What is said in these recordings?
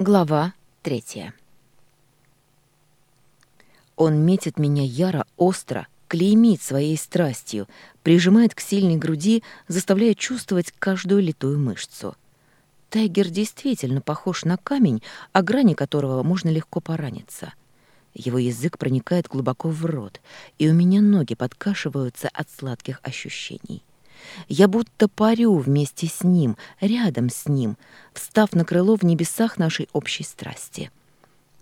Глава третья. Он метит меня яро, остро, клеймит своей страстью, прижимает к сильной груди, заставляя чувствовать каждую литую мышцу. Тайгер действительно похож на камень, о грани которого можно легко пораниться. Его язык проникает глубоко в рот, и у меня ноги подкашиваются от сладких ощущений. Я будто парю вместе с ним, рядом с ним, встав на крыло в небесах нашей общей страсти.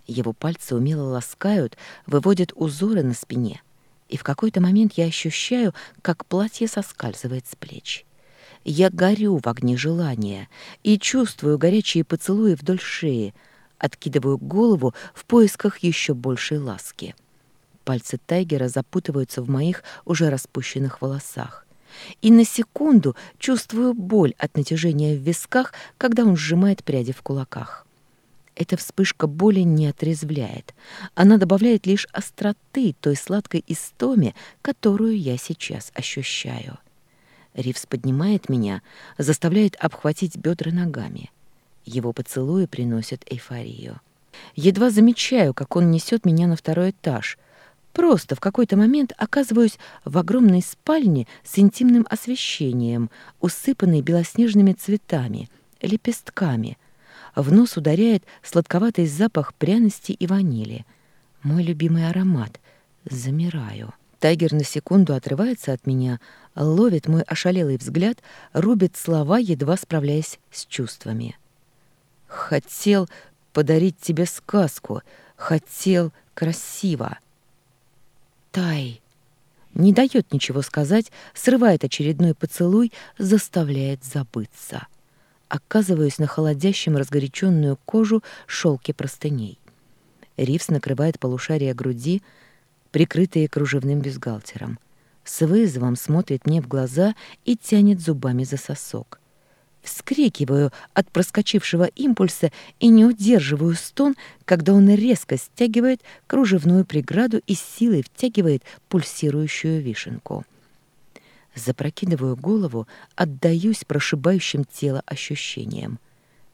Его пальцы умело ласкают, выводят узоры на спине, и в какой-то момент я ощущаю, как платье соскальзывает с плеч. Я горю в огне желания и чувствую горячие поцелуи вдоль шеи, откидываю голову в поисках еще большей ласки. Пальцы Тайгера запутываются в моих уже распущенных волосах и на секунду чувствую боль от натяжения в висках, когда он сжимает пряди в кулаках. Эта вспышка боли не отрезвляет. Она добавляет лишь остроты той сладкой истоме, которую я сейчас ощущаю. Ривс поднимает меня, заставляет обхватить бедра ногами. Его поцелуи приносят эйфорию. Едва замечаю, как он несет меня на второй этаж — Просто в какой-то момент оказываюсь в огромной спальне с интимным освещением, усыпанной белоснежными цветами, лепестками. В нос ударяет сладковатый запах пряности и ванили. Мой любимый аромат. Замираю. Тайгер на секунду отрывается от меня, ловит мой ошалелый взгляд, рубит слова, едва справляясь с чувствами. «Хотел подарить тебе сказку. Хотел красиво». Тай. Не дает ничего сказать, срывает очередной поцелуй, заставляет забыться. Оказываюсь на холодящем разгоряченную кожу шелке простыней. Ривс накрывает полушария груди, прикрытые кружевным бюстгальтером. С вызовом смотрит мне в глаза и тянет зубами за сосок. Вскрикиваю от проскочившего импульса и не удерживаю стон, когда он резко стягивает кружевную преграду и силой втягивает пульсирующую вишенку. Запрокидываю голову, отдаюсь прошибающим тело ощущениям.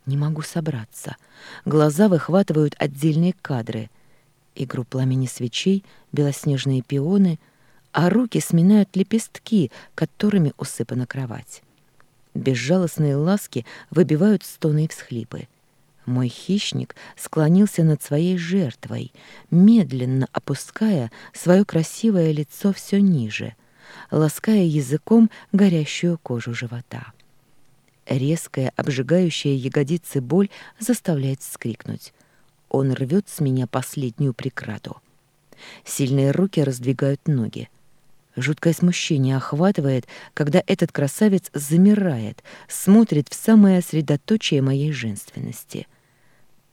Не могу собраться. Глаза выхватывают отдельные кадры. Игру пламени свечей, белоснежные пионы, а руки сминают лепестки, которыми усыпана кровать. Безжалостные ласки выбивают стоны и всхлипы. Мой хищник склонился над своей жертвой, медленно опуская свое красивое лицо все ниже, лаская языком горящую кожу живота. Резкая, обжигающая ягодицы боль заставляет вскрикнуть. Он рвет с меня последнюю преграду. Сильные руки раздвигают ноги. Жуткое смущение охватывает, когда этот красавец замирает, смотрит в самое средоточие моей женственности.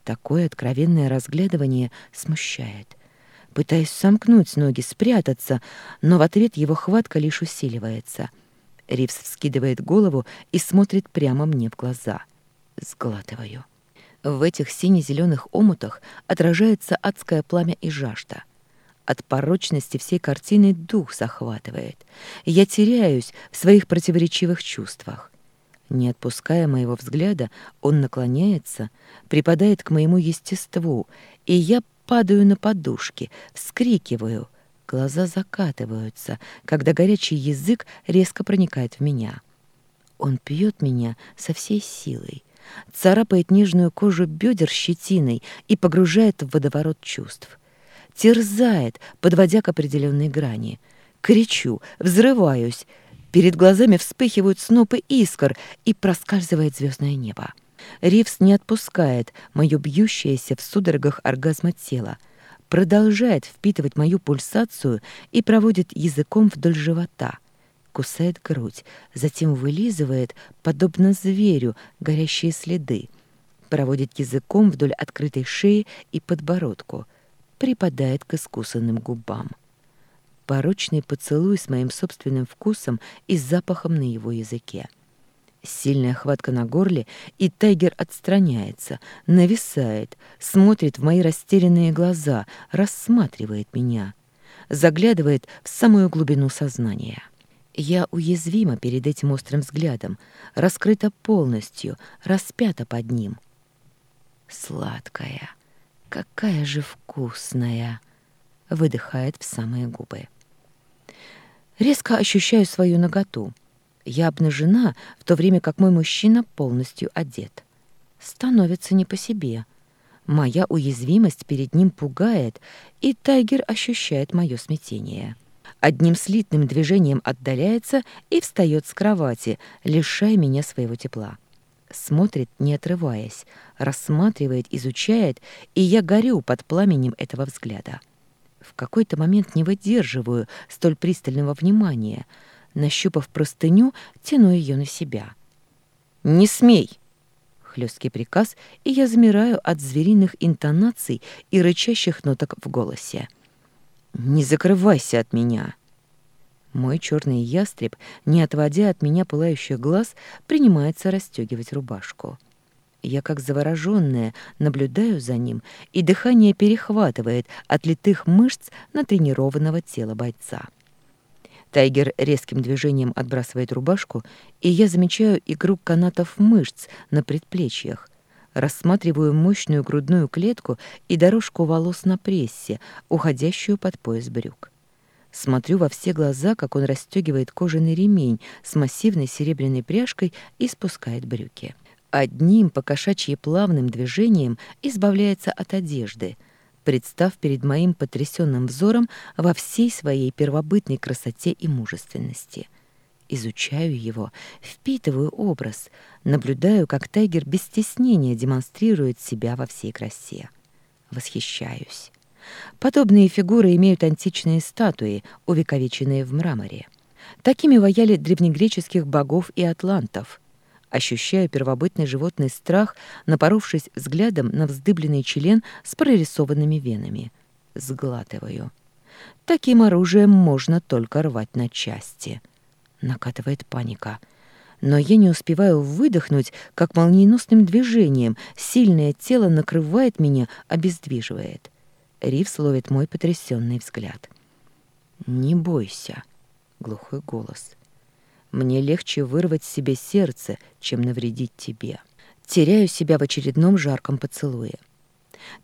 Такое откровенное разглядывание смущает. Пытаюсь сомкнуть ноги, спрятаться, но в ответ его хватка лишь усиливается. Ривс вскидывает голову и смотрит прямо мне в глаза. Сглатываю. В этих сине-зеленых омутах отражается адское пламя и жажда — от порочности всей картины дух захватывает. Я теряюсь в своих противоречивых чувствах. Не отпуская моего взгляда, он наклоняется, припадает к моему естеству, и я падаю на подушки, вскрикиваю. Глаза закатываются, когда горячий язык резко проникает в меня. Он пьет меня со всей силой, царапает нежную кожу бедер щетиной и погружает в водоворот чувств терзает, подводя к определенной грани. Кричу, взрываюсь. Перед глазами вспыхивают снопы искр и проскальзывает звездное небо. Ривс не отпускает мое бьющееся в судорогах оргазма тело, продолжает впитывать мою пульсацию и проводит языком вдоль живота, кусает грудь, затем вылизывает, подобно зверю, горящие следы, проводит языком вдоль открытой шеи и подбородку — припадает к искусанным губам. Порочный поцелуй с моим собственным вкусом и запахом на его языке. Сильная хватка на горле, и Тайгер отстраняется, нависает, смотрит в мои растерянные глаза, рассматривает меня, заглядывает в самую глубину сознания. Я уязвима перед этим острым взглядом, раскрыта полностью, распята под ним. Сладкая, какая же вкусная, выдыхает в самые губы. Резко ощущаю свою наготу. Я обнажена, в то время как мой мужчина полностью одет. Становится не по себе. Моя уязвимость перед ним пугает, и Тайгер ощущает мое смятение. Одним слитным движением отдаляется и встает с кровати, лишая меня своего тепла. Смотрит, не отрываясь, рассматривает, изучает, и я горю под пламенем этого взгляда. В какой-то момент не выдерживаю столь пристального внимания. Нащупав простыню, тяну ее на себя. «Не смей!» Хлесткий приказ, и я замираю от звериных интонаций и рычащих ноток в голосе. «Не закрывайся от меня!» Мой черный ястреб, не отводя от меня пылающих глаз, принимается расстегивать рубашку. Я, как завороженная, наблюдаю за ним, и дыхание перехватывает от литых мышц натренированного тела бойца. Тайгер резким движением отбрасывает рубашку, и я замечаю игру канатов мышц на предплечьях. Рассматриваю мощную грудную клетку и дорожку волос на прессе, уходящую под пояс брюк. Смотрю во все глаза, как он расстегивает кожаный ремень с массивной серебряной пряжкой и спускает брюки. Одним покошачьи плавным движением избавляется от одежды, представ перед моим потрясенным взором во всей своей первобытной красоте и мужественности. Изучаю его, впитываю образ, наблюдаю, как тайгер без стеснения демонстрирует себя во всей красе. Восхищаюсь. Подобные фигуры имеют античные статуи, увековеченные в мраморе. Такими ваяли древнегреческих богов и атлантов. Ощущаю первобытный животный страх, напоровшись взглядом на вздыбленный член с прорисованными венами. Сглатываю. Таким оружием можно только рвать на части. Накатывает паника. Но я не успеваю выдохнуть, как молниеносным движением сильное тело накрывает меня, обездвиживает. Ривс ловит мой потрясенный взгляд. «Не бойся», — глухой голос. «Мне легче вырвать себе сердце, чем навредить тебе». Теряю себя в очередном жарком поцелуе.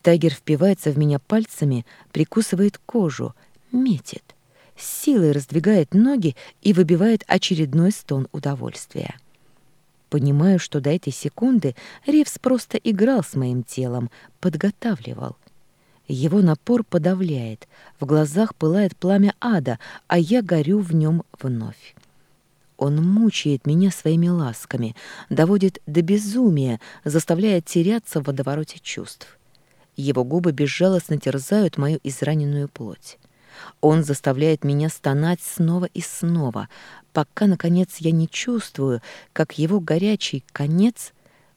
Тайгер впивается в меня пальцами, прикусывает кожу, метит. Силой раздвигает ноги и выбивает очередной стон удовольствия. Понимаю, что до этой секунды Ривс просто играл с моим телом, подготавливал — его напор подавляет, в глазах пылает пламя ада, а я горю в нем вновь. Он мучает меня своими ласками, доводит до безумия, заставляя теряться в водовороте чувств. Его губы безжалостно терзают мою израненную плоть. Он заставляет меня стонать снова и снова, пока, наконец, я не чувствую, как его горячий конец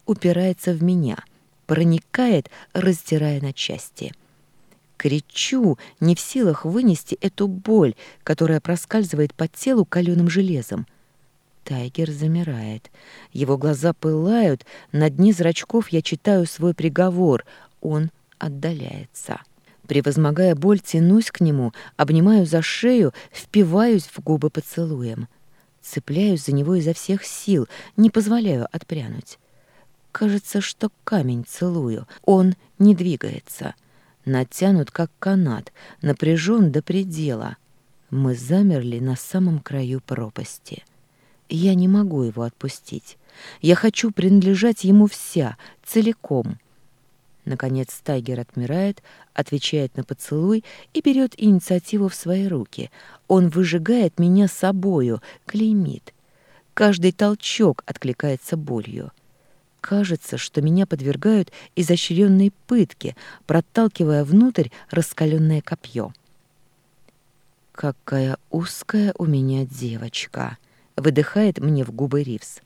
упирается в меня, проникает, раздирая на части. Кричу, не в силах вынести эту боль, которая проскальзывает по телу каленым железом. Тайгер замирает. Его глаза пылают, на дне зрачков я читаю свой приговор. Он отдаляется. Превозмогая боль, тянусь к нему, обнимаю за шею, впиваюсь в губы поцелуем. Цепляюсь за него изо всех сил, не позволяю отпрянуть. Кажется, что камень целую. Он не двигается натянут как канат, напряжен до предела. Мы замерли на самом краю пропасти. Я не могу его отпустить. Я хочу принадлежать ему вся, целиком. Наконец Тайгер отмирает, отвечает на поцелуй и берет инициативу в свои руки. Он выжигает меня собою, клеймит. Каждый толчок откликается болью. Кажется, что меня подвергают изощренной пытке, проталкивая внутрь раскаленное копье. «Какая узкая у меня девочка!» — выдыхает мне в губы Ривз.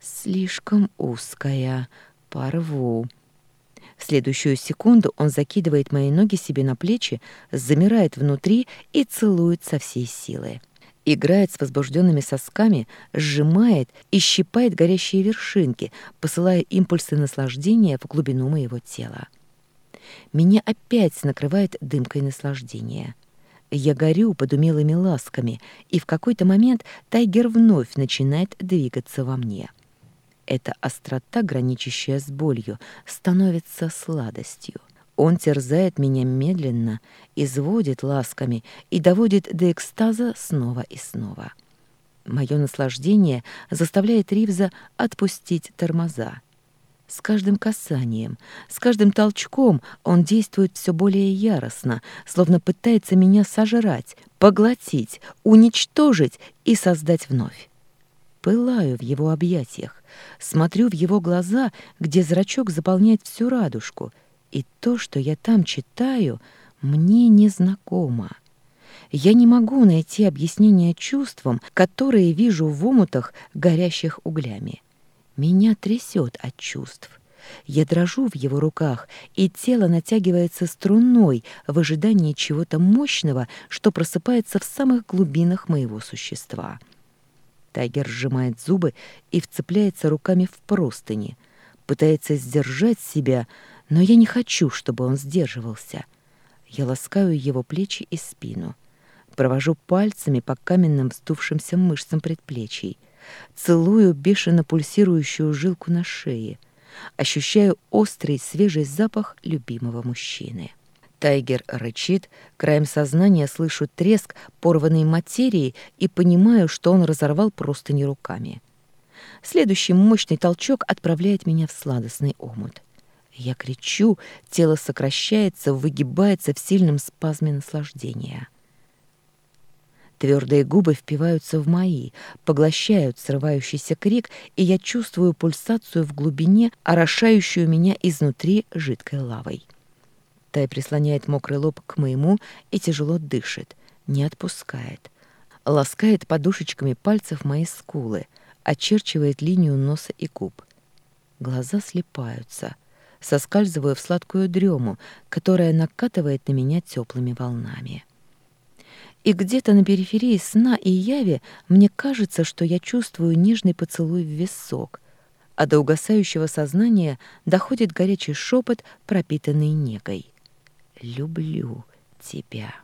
«Слишком узкая. Порву». В следующую секунду он закидывает мои ноги себе на плечи, замирает внутри и целует со всей силы играет с возбужденными сосками, сжимает и щипает горящие вершинки, посылая импульсы наслаждения в глубину моего тела. Меня опять накрывает дымкой наслаждения. Я горю под умелыми ласками, и в какой-то момент Тайгер вновь начинает двигаться во мне. Эта острота, граничащая с болью, становится сладостью. Он терзает меня медленно, изводит ласками и доводит до экстаза снова и снова. Мое наслаждение заставляет Ривза отпустить тормоза. С каждым касанием, с каждым толчком он действует все более яростно, словно пытается меня сожрать, поглотить, уничтожить и создать вновь. Пылаю в его объятиях, смотрю в его глаза, где зрачок заполняет всю радужку, и то, что я там читаю, мне незнакомо. Я не могу найти объяснение чувствам, которые вижу в омутах, горящих углями. Меня трясет от чувств. Я дрожу в его руках, и тело натягивается струной в ожидании чего-то мощного, что просыпается в самых глубинах моего существа. Тайгер сжимает зубы и вцепляется руками в простыни, пытается сдержать себя, но я не хочу, чтобы он сдерживался. Я ласкаю его плечи и спину, провожу пальцами по каменным вздувшимся мышцам предплечий, целую бешено пульсирующую жилку на шее, ощущаю острый свежий запах любимого мужчины. Тайгер рычит, краем сознания слышу треск порванной материи и понимаю, что он разорвал просто не руками. Следующий мощный толчок отправляет меня в сладостный омут. Я кричу, тело сокращается, выгибается в сильном спазме наслаждения. Твердые губы впиваются в мои, поглощают срывающийся крик, и я чувствую пульсацию в глубине, орошающую меня изнутри жидкой лавой. Тай прислоняет мокрый лоб к моему и тяжело дышит, не отпускает. Ласкает подушечками пальцев мои скулы, очерчивает линию носа и губ. Глаза слепаются — соскальзываю в сладкую дрему, которая накатывает на меня теплыми волнами. И где-то на периферии сна и яви мне кажется, что я чувствую нежный поцелуй в висок, а до угасающего сознания доходит горячий шепот, пропитанный негой. «Люблю тебя».